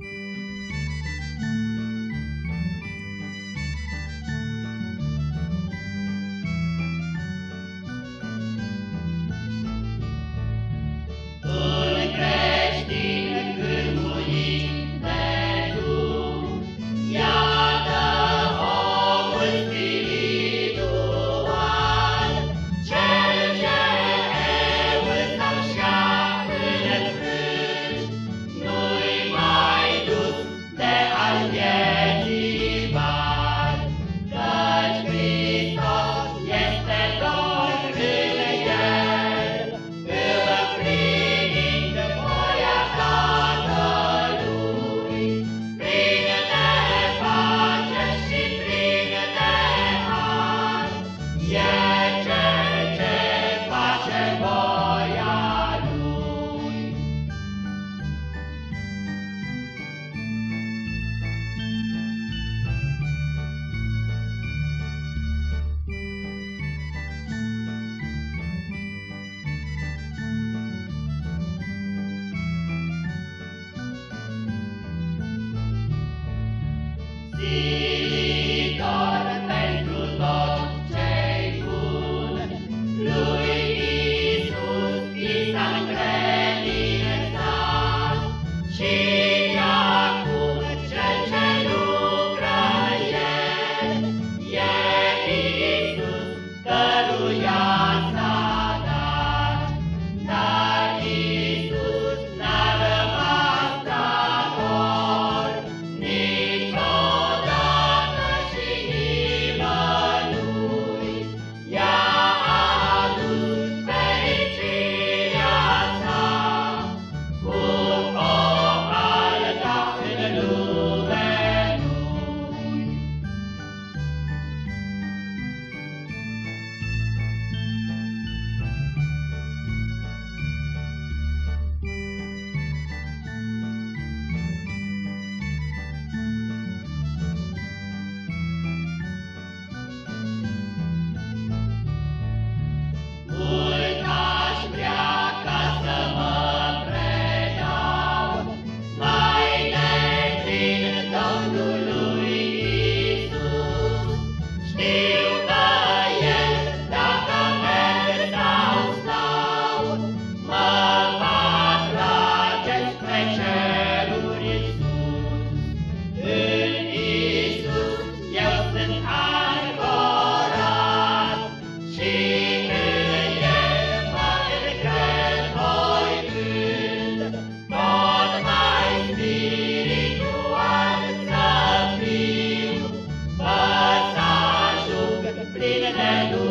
Un Zi David and